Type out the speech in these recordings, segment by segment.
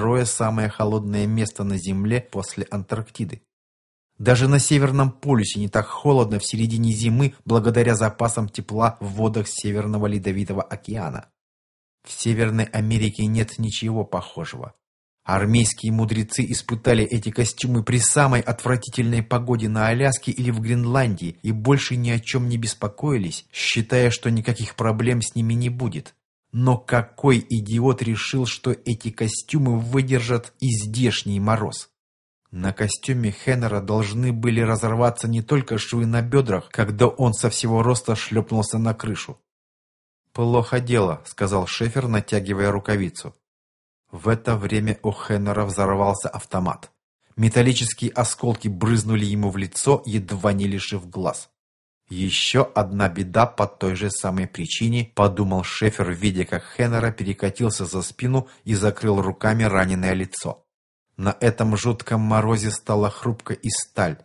второе самое холодное место на Земле после Антарктиды. Даже на Северном полюсе не так холодно в середине зимы благодаря запасам тепла в водах Северного Ледовитого океана. В Северной Америке нет ничего похожего. Армейские мудрецы испытали эти костюмы при самой отвратительной погоде на Аляске или в Гренландии и больше ни о чем не беспокоились, считая, что никаких проблем с ними не будет. Но какой идиот решил, что эти костюмы выдержат и здешний мороз? На костюме Хеннера должны были разорваться не только швы на бедрах, когда он со всего роста шлепнулся на крышу. «Плохо дело», — сказал Шефер, натягивая рукавицу. В это время у Хеннера взорвался автомат. Металлические осколки брызнули ему в лицо, едва не лишив глаз. «Еще одна беда по той же самой причине», — подумал Шефер, видя, как Хеннера перекатился за спину и закрыл руками раненое лицо. На этом жутком морозе стала хрупкой и сталь.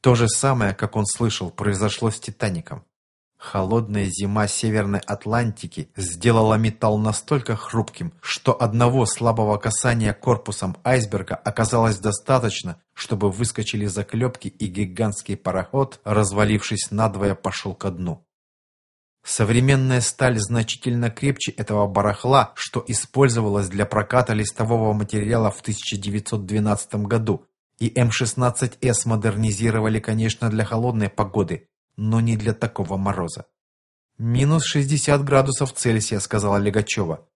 То же самое, как он слышал, произошло с «Титаником». Холодная зима Северной Атлантики сделала металл настолько хрупким, что одного слабого касания корпусом айсберга оказалось достаточно, чтобы выскочили заклепки и гигантский пароход, развалившись надвое, пошел ко дну. Современная сталь значительно крепче этого барахла, что использовалось для проката листового материала в 1912 году, и М-16С модернизировали, конечно, для холодной погоды, но не для такого мороза. «Минус 60 градусов Цельсия», — сказала Легачева.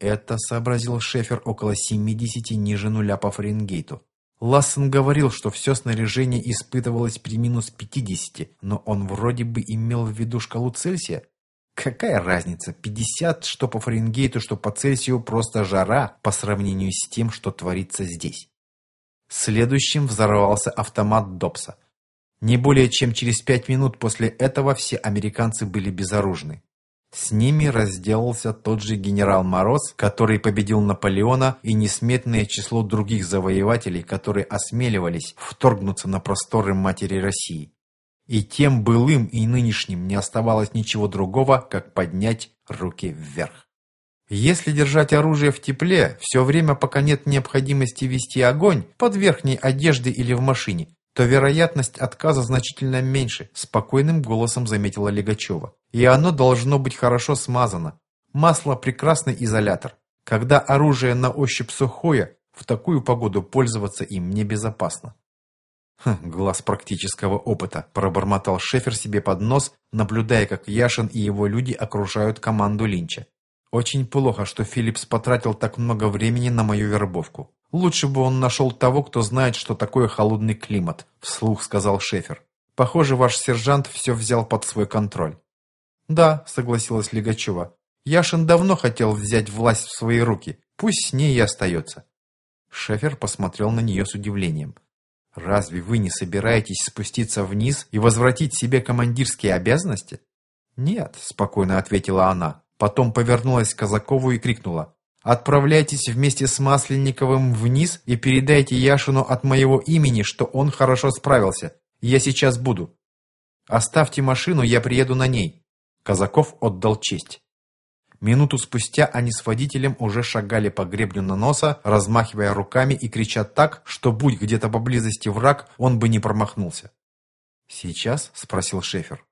Это, сообразил Шефер, около 70 ниже нуля по Фаренгейту. Лассен говорил, что все снаряжение испытывалось при минус 50, но он вроде бы имел в виду шкалу Цельсия. Какая разница, 50, что по Фаренгейту, что по Цельсию, просто жара по сравнению с тем, что творится здесь. Следующим взорвался автомат Добса. Не более чем через пять минут после этого все американцы были безоружны. С ними разделался тот же генерал Мороз, который победил Наполеона и несметное число других завоевателей, которые осмеливались вторгнуться на просторы матери России. И тем былым и нынешним не оставалось ничего другого, как поднять руки вверх. Если держать оружие в тепле, все время, пока нет необходимости вести огонь, под верхней одеждой или в машине, то вероятность отказа значительно меньше, спокойным голосом заметила Легачева. И оно должно быть хорошо смазано. Масло – прекрасный изолятор. Когда оружие на ощупь сухое, в такую погоду пользоваться им небезопасно. Хм, глаз практического опыта, пробормотал Шефер себе под нос, наблюдая, как Яшин и его люди окружают команду Линча. Очень плохо, что Филлипс потратил так много времени на мою вербовку. Лучше бы он нашел того, кто знает, что такое холодный климат, вслух сказал Шефер. Похоже, ваш сержант все взял под свой контроль. Да, согласилась Легачева. Яшин давно хотел взять власть в свои руки. Пусть с ней и остается. Шефер посмотрел на нее с удивлением. «Разве вы не собираетесь спуститься вниз и возвратить себе командирские обязанности?» «Нет», — спокойно ответила она. Потом повернулась к Казакову и крикнула. Отправляйтесь вместе с Масленниковым вниз и передайте Яшину от моего имени, что он хорошо справился. Я сейчас буду. Оставьте машину, я приеду на ней. Казаков отдал честь. Минуту спустя они с водителем уже шагали по гребню наноса, размахивая руками и крича так, что будь где-то поблизости враг, он бы не промахнулся. «Сейчас?» – спросил Шефер.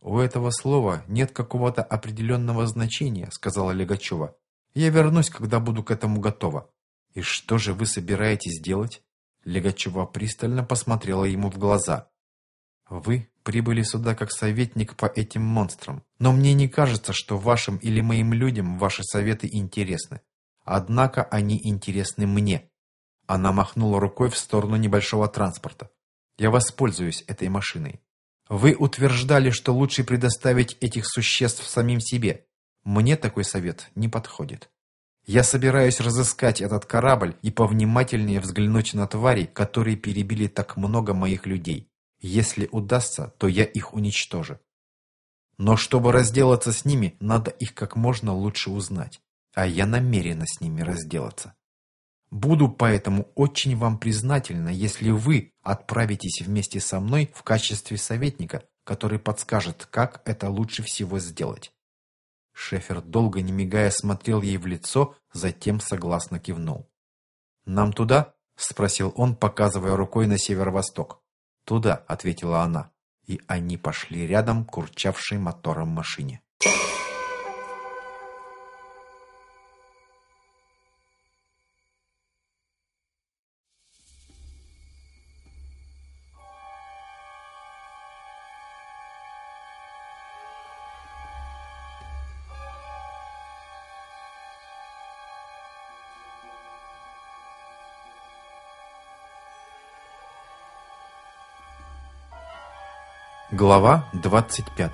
«У этого слова нет какого-то определенного значения», – сказала Легачева. Я вернусь, когда буду к этому готова. И что же вы собираетесь делать? Легачева пристально посмотрела ему в глаза. Вы прибыли сюда как советник по этим монстрам, но мне не кажется, что вашим или моим людям ваши советы интересны. Однако они интересны мне. Она махнула рукой в сторону небольшого транспорта. Я воспользуюсь этой машиной. Вы утверждали, что лучше предоставить этих существ самим себе. Мне такой совет не подходит. Я собираюсь разыскать этот корабль и повнимательнее взглянуть на твари, которые перебили так много моих людей. Если удастся, то я их уничтожу. Но чтобы разделаться с ними, надо их как можно лучше узнать. А я намерена с ними разделаться. Буду поэтому очень вам признательна, если вы отправитесь вместе со мной в качестве советника, который подскажет, как это лучше всего сделать. Шефер долго не мигая смотрел ей в лицо, затем согласно кивнул. «Нам туда?» — спросил он, показывая рукой на северо-восток. «Туда», — ответила она, и они пошли рядом к урчавшей мотором машине. Глава 25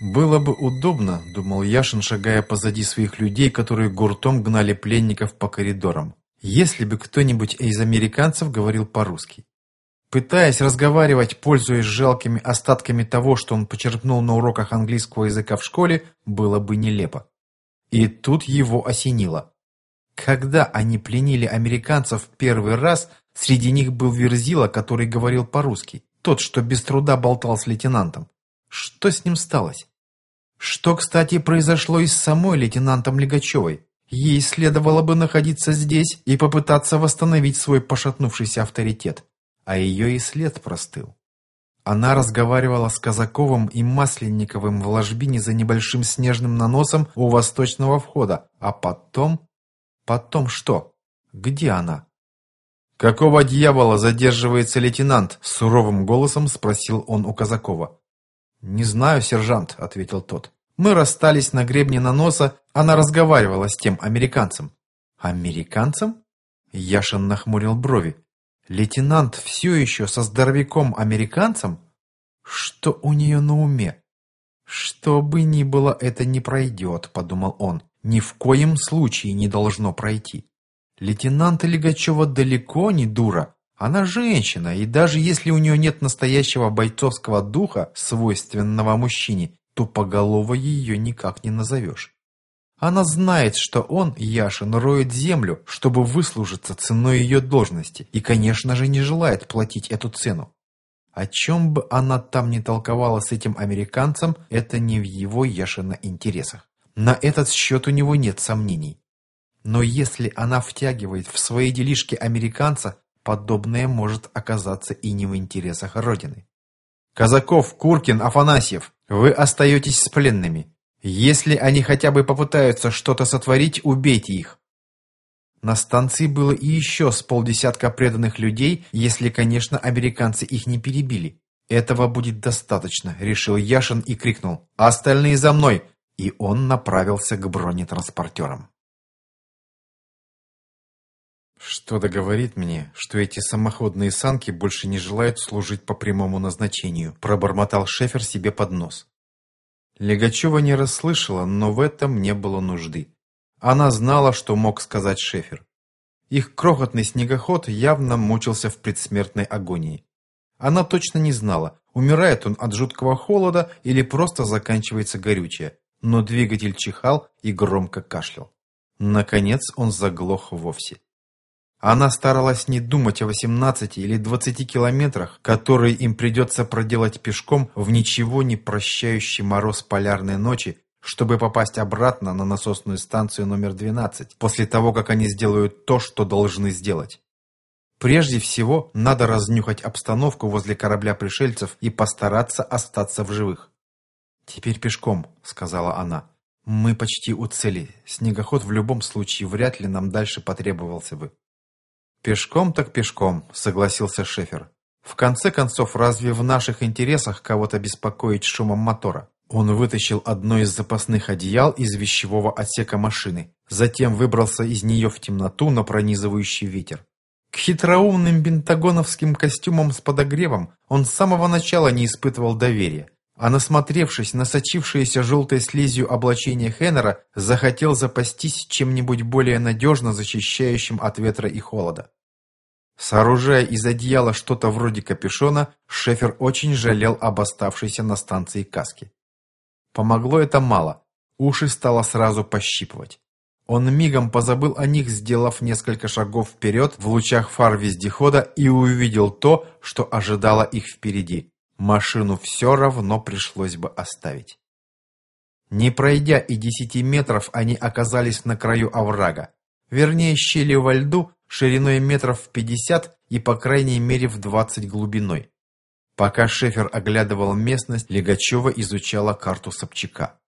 «Было бы удобно», — думал Яшин, шагая позади своих людей, которые гуртом гнали пленников по коридорам, «если бы кто-нибудь из американцев говорил по-русски. Пытаясь разговаривать, пользуясь жалкими остатками того, что он почерпнул на уроках английского языка в школе, было бы нелепо. И тут его осенило. Когда они пленили американцев первый раз, среди них был Верзила, который говорил по-русски, тот, что без труда болтал с лейтенантом. Что с ним сталось? Что, кстати, произошло и с самой лейтенантом Легачевой? Ей следовало бы находиться здесь и попытаться восстановить свой пошатнувшийся авторитет. А ее и след простыл. Она разговаривала с Казаковым и Масленниковым в ложбине за небольшим снежным наносом у восточного входа, а потом Потом что? Где она? «Какого дьявола задерживается лейтенант?» – суровым голосом спросил он у Казакова. «Не знаю, сержант», – ответил тот. «Мы расстались на гребне наноса, она разговаривала с тем американцем». «Американцем?» Яшин нахмурил брови. «Лейтенант все еще со здоровяком-американцем? Что у нее на уме?» «Что бы ни было, это не пройдет», — подумал он ни в коем случае не должно пройти. Лейтенант Легачева далеко не дура. Она женщина, и даже если у нее нет настоящего бойцовского духа, свойственного мужчине, то поголово ее никак не назовешь. Она знает, что он, Яшин, роет землю, чтобы выслужиться ценой ее должности, и, конечно же, не желает платить эту цену. О чем бы она там ни толковала с этим американцем, это не в его Яшина интересах. На этот счет у него нет сомнений. Но если она втягивает в свои делишки американца, подобное может оказаться и не в интересах Родины. Казаков, Куркин, Афанасьев, вы остаетесь с пленными. Если они хотя бы попытаются что-то сотворить, убейте их. На станции было и еще с полдесятка преданных людей, если, конечно, американцы их не перебили. Этого будет достаточно, решил Яшин и крикнул. «Остальные за мной! И он направился к бронетранспортерам. Что-то говорит мне, что эти самоходные санки больше не желают служить по прямому назначению, пробормотал Шефер себе под нос. Легачева не расслышала, но в этом не было нужды. Она знала, что мог сказать Шефер. Их крохотный снегоход явно мучился в предсмертной агонии. Она точно не знала, умирает он от жуткого холода или просто заканчивается горючее но двигатель чихал и громко кашлял. Наконец он заглох вовсе. Она старалась не думать о 18 или 20 километрах, которые им придется проделать пешком в ничего не прощающий мороз полярной ночи, чтобы попасть обратно на насосную станцию номер 12, после того, как они сделают то, что должны сделать. Прежде всего, надо разнюхать обстановку возле корабля пришельцев и постараться остаться в живых. «Теперь пешком», — сказала она. «Мы почти у цели. Снегоход в любом случае вряд ли нам дальше потребовался бы». «Пешком так пешком», — согласился Шефер. «В конце концов, разве в наших интересах кого-то беспокоить шумом мотора?» Он вытащил одно из запасных одеял из вещевого отсека машины, затем выбрался из нее в темноту на пронизывающий ветер. К хитроумным бентагоновским костюмам с подогревом он с самого начала не испытывал доверия, а насмотревшись на сочившееся желтой слизью облачение Хеннера, захотел запастись чем-нибудь более надежно защищающим от ветра и холода. Сооружая из одеяла что-то вроде капюшона, Шефер очень жалел об оставшейся на станции каске. Помогло это мало, уши стало сразу пощипывать. Он мигом позабыл о них, сделав несколько шагов вперед в лучах фар вездехода и увидел то, что ожидало их впереди. Машину все равно пришлось бы оставить. Не пройдя и десяти метров, они оказались на краю оврага. Вернее, щели во льду шириной метров в пятьдесят и по крайней мере в двадцать глубиной. Пока Шефер оглядывал местность, Легачева изучала карту Собчака.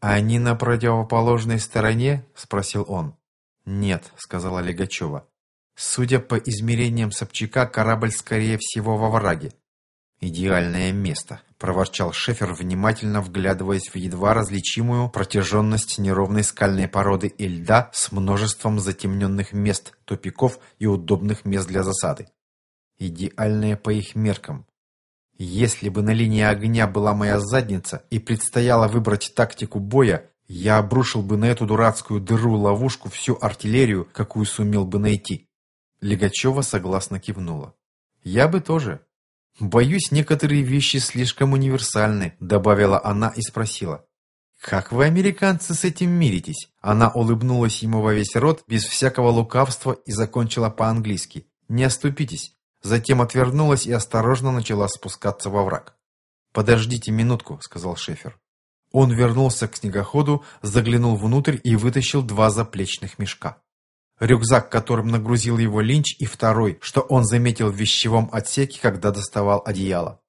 «Они на противоположной стороне?» – спросил он. «Нет», – сказала Легачева. «Судя по измерениям Собчака, корабль, скорее всего, во враге». «Идеальное место», – проворчал Шефер, внимательно вглядываясь в едва различимую протяженность неровной скальной породы и льда с множеством затемненных мест, тупиков и удобных мест для засады. «Идеальное по их меркам. Если бы на линии огня была моя задница и предстояло выбрать тактику боя, я обрушил бы на эту дурацкую дыру-ловушку всю артиллерию, какую сумел бы найти. Легачева согласно кивнула. Я бы тоже. Боюсь, некоторые вещи слишком универсальны, добавила она и спросила. «Как вы, американцы, с этим миритесь?» Она улыбнулась ему во весь рот, без всякого лукавства, и закончила по-английски. «Не оступитесь. Затем отвернулась и осторожно начала спускаться во враг. «Подождите минутку», — сказал Шефер. Он вернулся к снегоходу, заглянул внутрь и вытащил два заплечных мешка. Рюкзак, которым нагрузил его Линч, и второй, что он заметил в вещевом отсеке, когда доставал одеяло.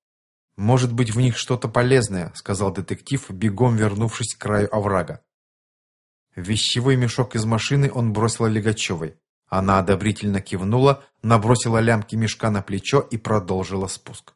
«Может быть, в них что-то полезное», — сказал детектив, бегом вернувшись к краю оврага. Вещевой мешок из машины он бросил Легачевой. Она одобрительно кивнула, набросила лямки мешка на плечо и продолжила спуск.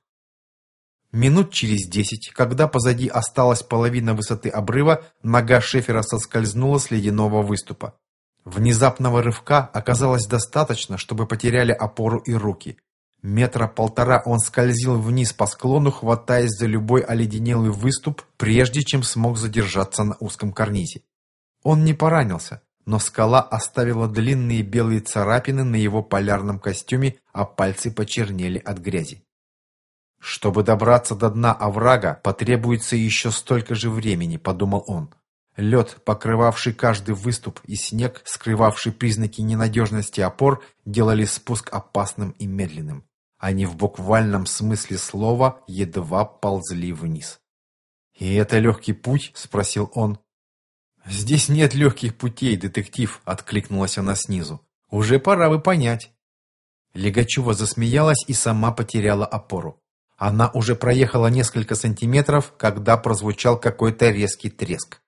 Минут через десять, когда позади осталась половина высоты обрыва, нога Шефера соскользнула с ледяного выступа. Внезапного рывка оказалось достаточно, чтобы потеряли опору и руки. Метра полтора он скользил вниз по склону, хватаясь за любой оледенелый выступ, прежде чем смог задержаться на узком карнизе. Он не поранился, но скала оставила длинные белые царапины на его полярном костюме, а пальцы почернели от грязи. «Чтобы добраться до дна оврага, потребуется еще столько же времени», — подумал он. Лед, покрывавший каждый выступ, и снег, скрывавший признаки ненадежности опор, делали спуск опасным и медленным. Они в буквальном смысле слова едва ползли вниз. «И это легкий путь?» — спросил он. «Здесь нет легких путей, детектив», — откликнулась она снизу. «Уже пора бы понять». Легачева засмеялась и сама потеряла опору. Она уже проехала несколько сантиметров, когда прозвучал какой-то резкий треск.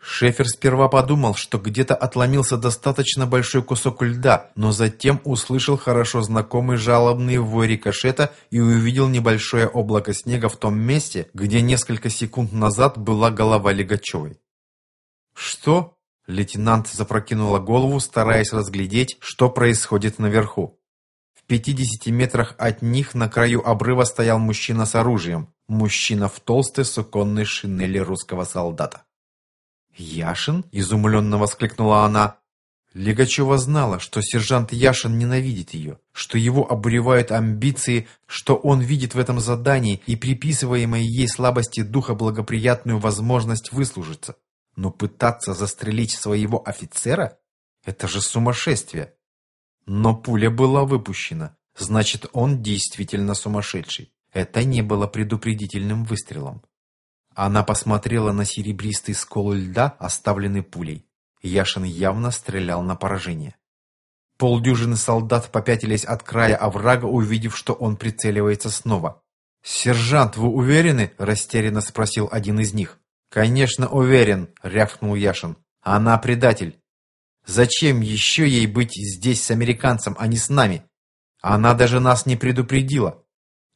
Шефер сперва подумал, что где-то отломился достаточно большой кусок льда, но затем услышал хорошо знакомый жалобный вой рикошета и увидел небольшое облако снега в том месте, где несколько секунд назад была голова Легачевой. «Что?» Лейтенант запрокинула голову, стараясь разглядеть, что происходит наверху. В пятидесяти метрах от них на краю обрыва стоял мужчина с оружием. Мужчина в толстой суконной шинели русского солдата. «Яшин?» – изумленно воскликнула она. Легачева знала, что сержант Яшин ненавидит ее, что его обуревают амбиции, что он видит в этом задании и приписываемой ей слабости духа благоприятную возможность выслужиться. Но пытаться застрелить своего офицера – это же сумасшествие. Но пуля была выпущена, значит, он действительно сумасшедший. Это не было предупредительным выстрелом. Она посмотрела на серебристый скол льда, оставленный пулей. Яшин явно стрелял на поражение. Полдюжины солдат попятились от края оврага, увидев, что он прицеливается снова. «Сержант, вы уверены?» – растерянно спросил один из них. «Конечно, уверен», — рявкнул Яшин. «Она предатель. Зачем еще ей быть здесь с американцем, а не с нами? Она даже нас не предупредила.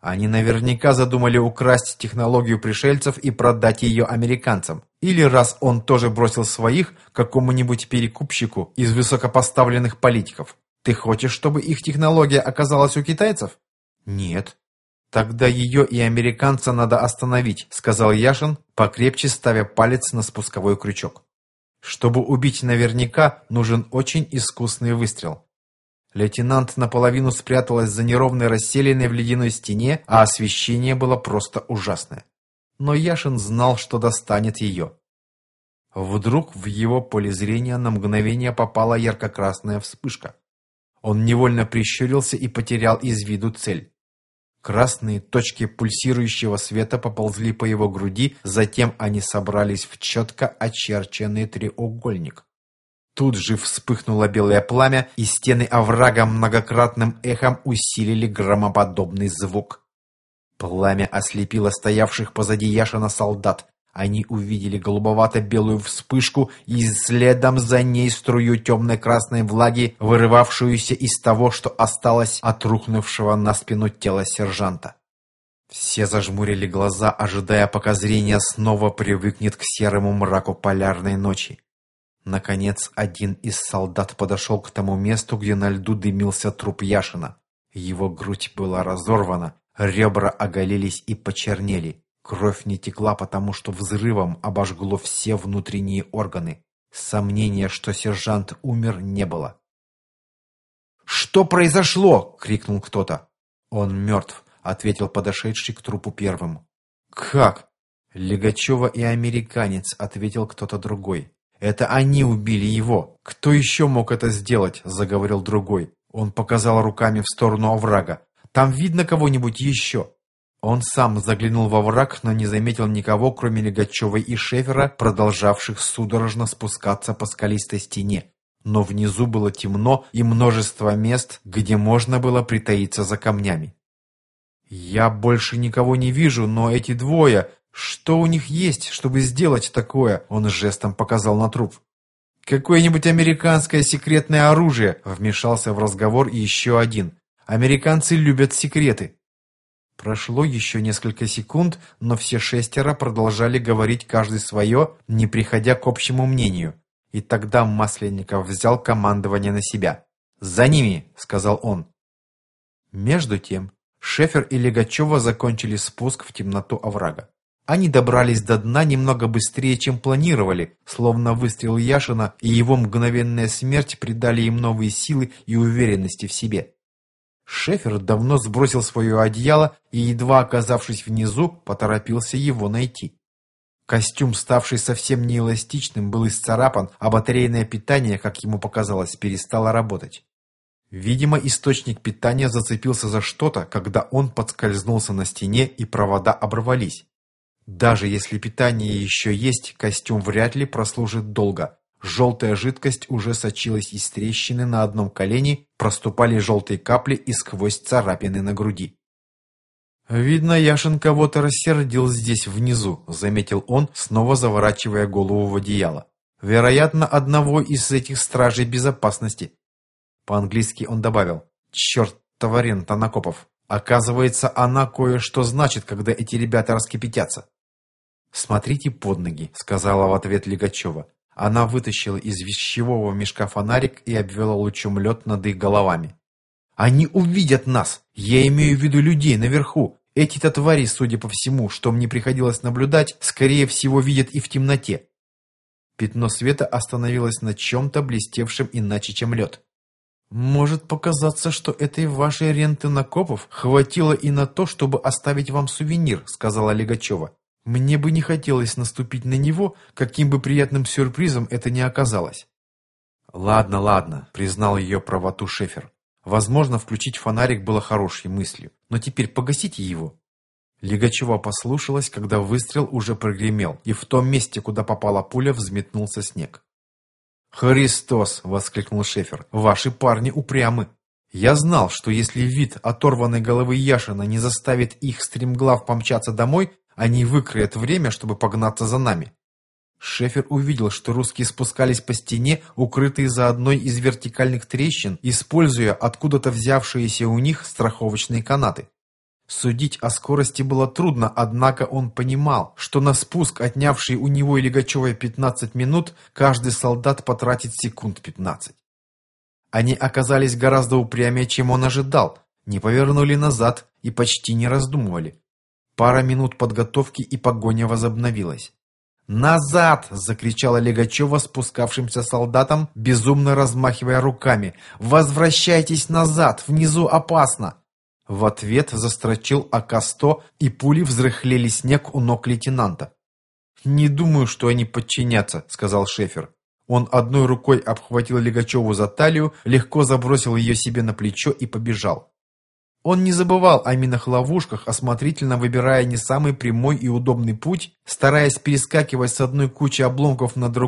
Они наверняка задумали украсть технологию пришельцев и продать ее американцам. Или раз он тоже бросил своих какому-нибудь перекупщику из высокопоставленных политиков. Ты хочешь, чтобы их технология оказалась у китайцев? Нет. «Тогда ее и американца надо остановить», — сказал Яшин, покрепче ставя палец на спусковой крючок. «Чтобы убить наверняка, нужен очень искусный выстрел». Лейтенант наполовину спряталась за неровной расселенной в ледяной стене, а освещение было просто ужасное. Но Яшин знал, что достанет ее. Вдруг в его поле зрения на мгновение попала ярко-красная вспышка. Он невольно прищурился и потерял из виду цель. Красные точки пульсирующего света поползли по его груди, затем они собрались в четко очерченный треугольник. Тут же вспыхнуло белое пламя, и стены оврага многократным эхом усилили громоподобный звук. Пламя ослепило стоявших позади Яшина солдат. Они увидели голубовато-белую вспышку и следом за ней струю темной красной влаги, вырывавшуюся из того, что осталось от рухнувшего на спину тела сержанта. Все зажмурили глаза, ожидая, пока зрение снова привыкнет к серому мраку полярной ночи. Наконец, один из солдат подошел к тому месту, где на льду дымился труп Яшина. Его грудь была разорвана, ребра оголились и почернели. Кровь не текла, потому что взрывом обожгло все внутренние органы. Сомнения, что сержант умер, не было. «Что произошло?» — крикнул кто-то. «Он мертв», — ответил подошедший к трупу первым. «Как?» «Легачева и американец», — ответил кто-то другой. «Это они убили его. Кто еще мог это сделать?» — заговорил другой. Он показал руками в сторону оврага. «Там видно кого-нибудь еще?» Он сам заглянул во враг, но не заметил никого, кроме Легачевой и Шефера, продолжавших судорожно спускаться по скалистой стене. Но внизу было темно и множество мест, где можно было притаиться за камнями. «Я больше никого не вижу, но эти двое, что у них есть, чтобы сделать такое?» Он жестом показал на труп. «Какое-нибудь американское секретное оружие!» Вмешался в разговор еще один. «Американцы любят секреты!» Прошло еще несколько секунд, но все шестеро продолжали говорить каждый свое, не приходя к общему мнению. И тогда Масленников взял командование на себя. «За ними!» — сказал он. Между тем, Шефер и Легачева закончили спуск в темноту оврага. Они добрались до дна немного быстрее, чем планировали, словно выстрел Яшина и его мгновенная смерть придали им новые силы и уверенности в себе. Шефер давно сбросил свое одеяло и, едва оказавшись внизу, поторопился его найти. Костюм, ставший совсем неэластичным, был исцарапан, а батарейное питание, как ему показалось, перестало работать. Видимо, источник питания зацепился за что-то, когда он подскользнулся на стене и провода оборвались. Даже если питание еще есть, костюм вряд ли прослужит долго, Желтая жидкость уже сочилась из трещины на одном колене, проступали желтые капли и сквозь царапины на груди. «Видно, Яшин кого-то рассердил здесь внизу», — заметил он, снова заворачивая голову в одеяло. «Вероятно, одного из этих стражей безопасности». По-английски он добавил «Черт, товарин Танакопов, оказывается, она кое-что значит, когда эти ребята раскипятятся». «Смотрите под ноги», — сказала в ответ Легачева. Она вытащила из вещевого мешка фонарик и обвела лучом лед над их головами. «Они увидят нас! Я имею в виду людей наверху! Эти-то твари, судя по всему, что мне приходилось наблюдать, скорее всего, видят и в темноте». Пятно света остановилось на чем-то блестевшем иначе, чем лед. «Может показаться, что этой вашей ренты накопов хватило и на то, чтобы оставить вам сувенир», — сказала Легачева. Мне бы не хотелось наступить на него, каким бы приятным сюрпризом это ни оказалось. «Ладно, ладно», — признал ее правоту Шефер. «Возможно, включить фонарик было хорошей мыслью, но теперь погасите его». Легачева послушалась, когда выстрел уже прогремел, и в том месте, куда попала пуля, взметнулся снег. «Христос!» — воскликнул Шефер. «Ваши парни упрямы!» Я знал, что если вид оторванной головы Яшина не заставит их стремглав помчаться домой, они выкроят время, чтобы погнаться за нами. Шефер увидел, что русские спускались по стене, укрытые за одной из вертикальных трещин, используя откуда-то взявшиеся у них страховочные канаты. Судить о скорости было трудно, однако он понимал, что на спуск, отнявший у него и Легачевой 15 минут, каждый солдат потратит секунд 15. Они оказались гораздо упрямее, чем он ожидал, не повернули назад и почти не раздумывали. Пара минут подготовки и погоня возобновилась. «Назад!» – закричала Легачева спускавшимся солдатам, безумно размахивая руками. «Возвращайтесь назад! Внизу опасно!» В ответ застрочил АК-100, и пули взрыхлели снег у ног лейтенанта. «Не думаю, что они подчинятся», – сказал Шефер. Он одной рукой обхватил Легачеву за талию, легко забросил ее себе на плечо и побежал. Он не забывал о минах-ловушках, осмотрительно выбирая не самый прямой и удобный путь, стараясь перескакивать с одной кучи обломков на другую,